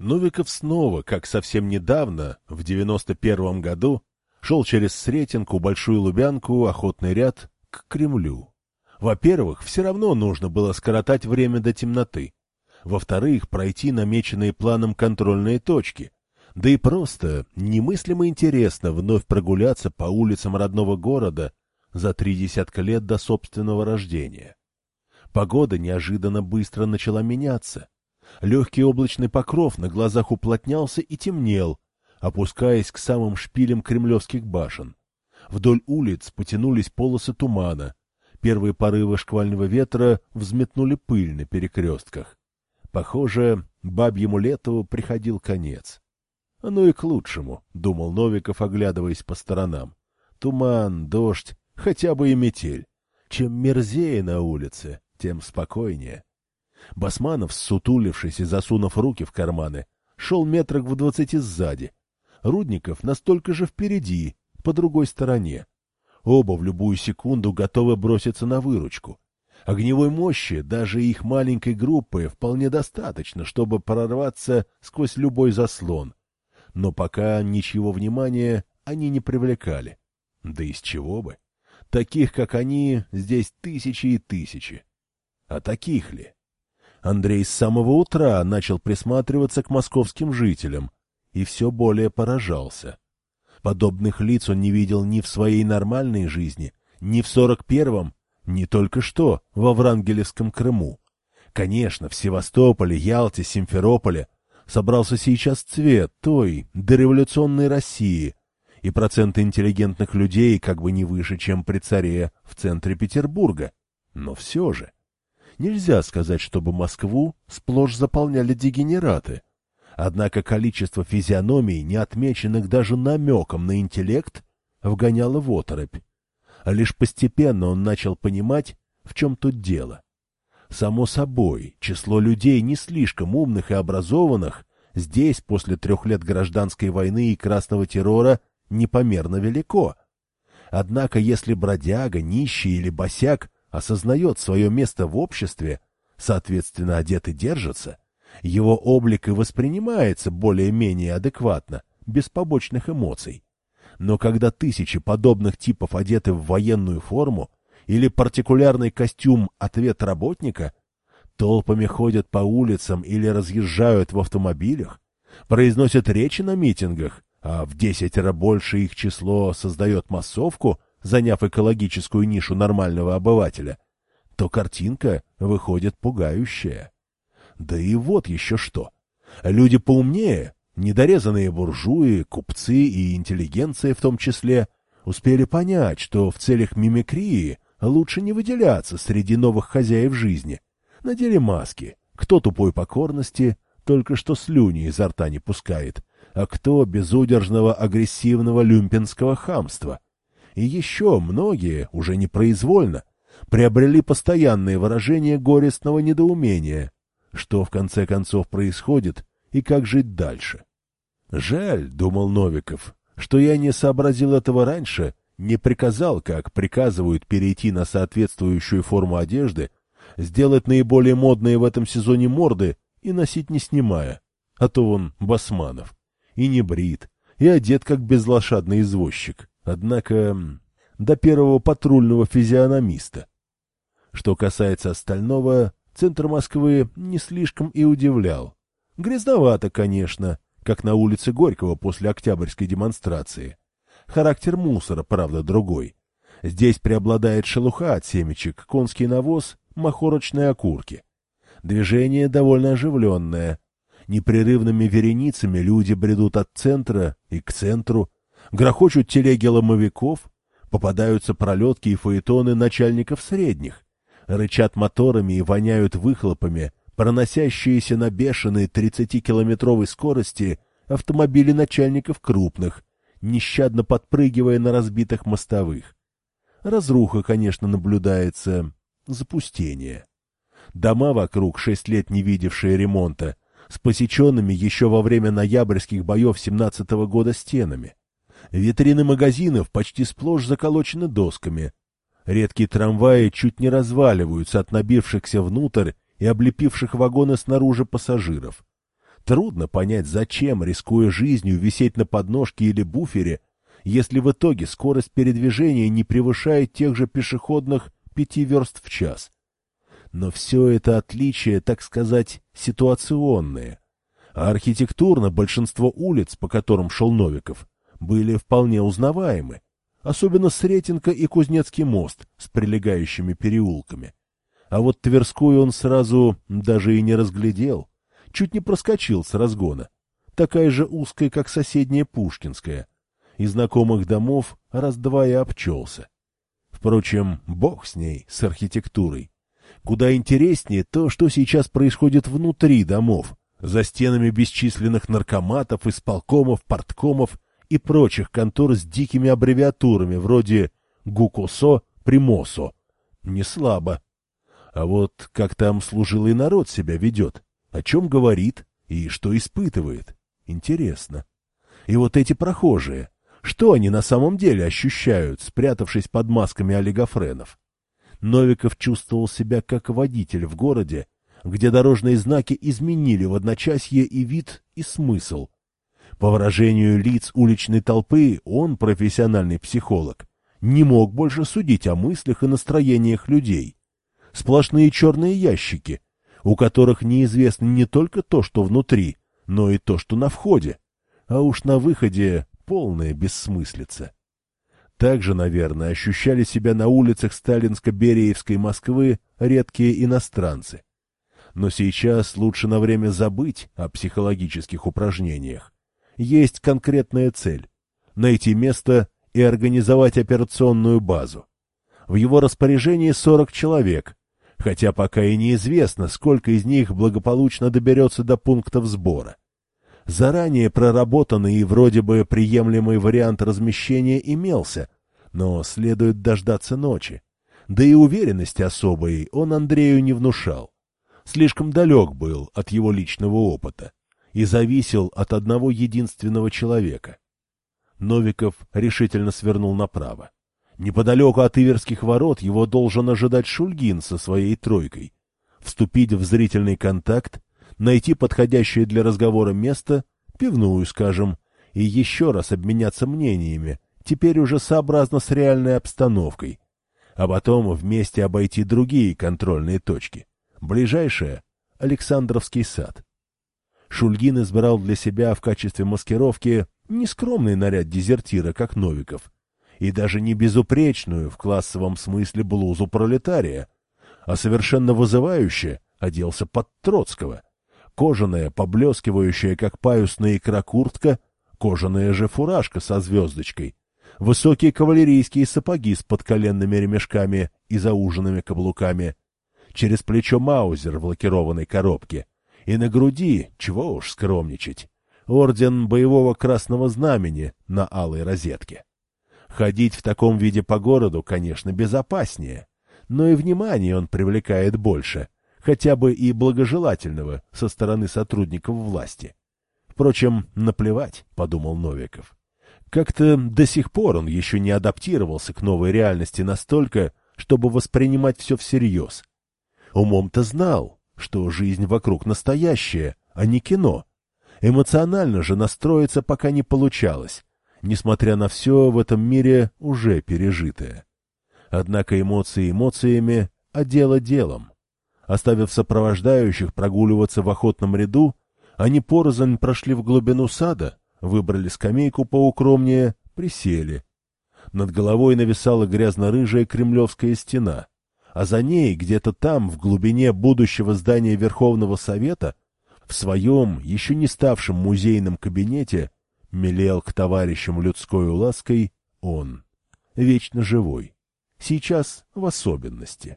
Новиков снова, как совсем недавно, в девяносто первом году, шел через Сретенку, Большую Лубянку, Охотный ряд к Кремлю. Во-первых, все равно нужно было скоротать время до темноты. Во-вторых, пройти намеченные планом контрольные точки. Да и просто немыслимо интересно вновь прогуляться по улицам родного города за три десятка лет до собственного рождения. Погода неожиданно быстро начала меняться. Легкий облачный покров на глазах уплотнялся и темнел, опускаясь к самым шпилям кремлевских башен. Вдоль улиц потянулись полосы тумана. Первые порывы шквального ветра взметнули пыль на перекрестках. Похоже, бабьему лету приходил конец. — Ну и к лучшему, — думал Новиков, оглядываясь по сторонам. Туман, дождь, хотя бы и метель. Чем мерзее на улице, тем спокойнее. Басманов, сутулившись и засунув руки в карманы, шел метрах в двадцати сзади. Рудников настолько же впереди, по другой стороне. Оба в любую секунду готовы броситься на выручку. Огневой мощи даже их маленькой группы вполне достаточно, чтобы прорваться сквозь любой заслон. Но пока ничего внимания они не привлекали. Да из чего бы? Таких, как они, здесь тысячи и тысячи. А таких ли? Андрей с самого утра начал присматриваться к московским жителям и все более поражался. Подобных лиц он не видел ни в своей нормальной жизни, ни в сорок первом, ни только что во Врангелевском Крыму. Конечно, в Севастополе, Ялте, Симферополе собрался сейчас цвет той дореволюционной России, и процент интеллигентных людей как бы не выше, чем при царе в центре Петербурга. Но все же... Нельзя сказать, чтобы Москву сплошь заполняли дегенераты. Однако количество физиономий, не отмеченных даже намеком на интеллект, вгоняло в оторопь. А лишь постепенно он начал понимать, в чем тут дело. Само собой, число людей не слишком умных и образованных здесь, после трех лет гражданской войны и красного террора, непомерно велико. Однако, если бродяга, нищий или босяк осознает свое место в обществе, соответственно, одет и держится, его облик и воспринимается более-менее адекватно, без побочных эмоций. Но когда тысячи подобных типов одеты в военную форму или партикулярный костюм «ответ работника», толпами ходят по улицам или разъезжают в автомобилях, произносят речи на митингах, а в десятеро больше их число создает массовку – заняв экологическую нишу нормального обывателя, то картинка выходит пугающая. Да и вот еще что. Люди поумнее, недорезанные буржуи, купцы и интеллигенция в том числе, успели понять, что в целях мимикрии лучше не выделяться среди новых хозяев жизни. Надели маски. Кто тупой покорности, только что слюни изо рта не пускает, а кто безудержного агрессивного люмпинского хамства — и еще многие, уже непроизвольно, приобрели постоянные выражения горестного недоумения, что в конце концов происходит и как жить дальше. «Жаль», — думал Новиков, — «что я не сообразил этого раньше, не приказал, как приказывают перейти на соответствующую форму одежды, сделать наиболее модные в этом сезоне морды и носить не снимая, а то он басманов, и не брит, и одет как безлошадный извозчик. Однако до первого патрульного физиономиста. Что касается остального, центр Москвы не слишком и удивлял. Грязновато, конечно, как на улице Горького после Октябрьской демонстрации. Характер мусора, правда, другой. Здесь преобладает шелуха от семечек, конский навоз, махорочные окурки. Движение довольно оживленное. Непрерывными вереницами люди бредут от центра и к центру, грохочут телеги ломовиков, попадаются пролетки и фаэтоны начальников средних, рычат моторами и воняют выхлопами, проносящиеся на бешеной 30-километровой скорости автомобили начальников крупных, нещадно подпрыгивая на разбитых мостовых. Разруха, конечно, наблюдается, запустение. Дома вокруг, шесть лет не видевшие ремонта, с посеченными еще во время ноябрьских боев 17 -го года стенами. Витрины магазинов почти сплошь заколочены досками. Редкие трамваи чуть не разваливаются от набившихся внутрь и облепивших вагоны снаружи пассажиров. Трудно понять, зачем, рискуя жизнью, висеть на подножке или буфере, если в итоге скорость передвижения не превышает тех же пешеходных пяти верст в час. Но все это отличие, так сказать, ситуационное. А архитектурно большинство улиц, по которым шел Новиков, были вполне узнаваемы, особенно Сретенка и Кузнецкий мост с прилегающими переулками. А вот Тверскую он сразу даже и не разглядел, чуть не проскочил с разгона, такая же узкая, как соседняя Пушкинская, и знакомых домов раз-два и обчелся. Впрочем, бог с ней, с архитектурой. Куда интереснее то, что сейчас происходит внутри домов, за стенами бесчисленных наркоматов, исполкомов, порткомов и прочих контор с дикими аббревиатурами, вроде ГУКОСО, ПРИМОСО. Не слабо. А вот как там служилый народ себя ведет, о чем говорит и что испытывает, интересно. И вот эти прохожие, что они на самом деле ощущают, спрятавшись под масками олигофренов? Новиков чувствовал себя как водитель в городе, где дорожные знаки изменили в одночасье и вид, и смысл. По выражению лиц уличной толпы, он, профессиональный психолог, не мог больше судить о мыслях и настроениях людей. Сплошные черные ящики, у которых неизвестно не только то, что внутри, но и то, что на входе. А уж на выходе полная бессмыслица. Также, наверное, ощущали себя на улицах сталинско-бериевской Москвы редкие иностранцы. Но сейчас лучше на время забыть о психологических упражнениях. Есть конкретная цель — найти место и организовать операционную базу. В его распоряжении 40 человек, хотя пока и неизвестно, сколько из них благополучно доберется до пунктов сбора. Заранее проработанный и вроде бы приемлемый вариант размещения имелся, но следует дождаться ночи. Да и уверенности особой он Андрею не внушал. Слишком далек был от его личного опыта и зависел от одного единственного человека. Новиков решительно свернул направо. Неподалеку от Иверских ворот его должен ожидать Шульгин со своей тройкой. Вступить в зрительный контакт найти подходящее для разговора место, пивную, скажем, и еще раз обменяться мнениями, теперь уже сообразно с реальной обстановкой, а потом вместе обойти другие контрольные точки. Ближайшая — Александровский сад. Шульгин избрал для себя в качестве маскировки не скромный наряд дезертира, как Новиков, и даже не безупречную в классовом смысле блузу пролетария, а совершенно вызывающе оделся под Троцкого — кожаная, поблескивающая, как паюсная икра куртка, кожаная же фуражка со звездочкой, высокие кавалерийские сапоги с подколенными ремешками и зауженными каблуками, через плечо маузер в лакированной коробке, и на груди, чего уж скромничать, орден боевого красного знамени на алой розетке. Ходить в таком виде по городу, конечно, безопаснее, но и внимание он привлекает больше — хотя бы и благожелательного со стороны сотрудников власти. Впрочем, наплевать, — подумал Новиков. Как-то до сих пор он еще не адаптировался к новой реальности настолько, чтобы воспринимать все всерьез. Умом-то знал, что жизнь вокруг настоящая, а не кино. Эмоционально же настроиться пока не получалось, несмотря на все в этом мире уже пережитое. Однако эмоции эмоциями, а дело делом. Оставив сопровождающих прогуливаться в охотном ряду, они порознь прошли в глубину сада, выбрали скамейку поукромнее, присели. Над головой нависала грязно-рыжая кремлевская стена, а за ней, где-то там, в глубине будущего здания Верховного Совета, в своем, еще не ставшем музейном кабинете, мелел к товарищам людской лаской он, вечно живой, сейчас в особенности.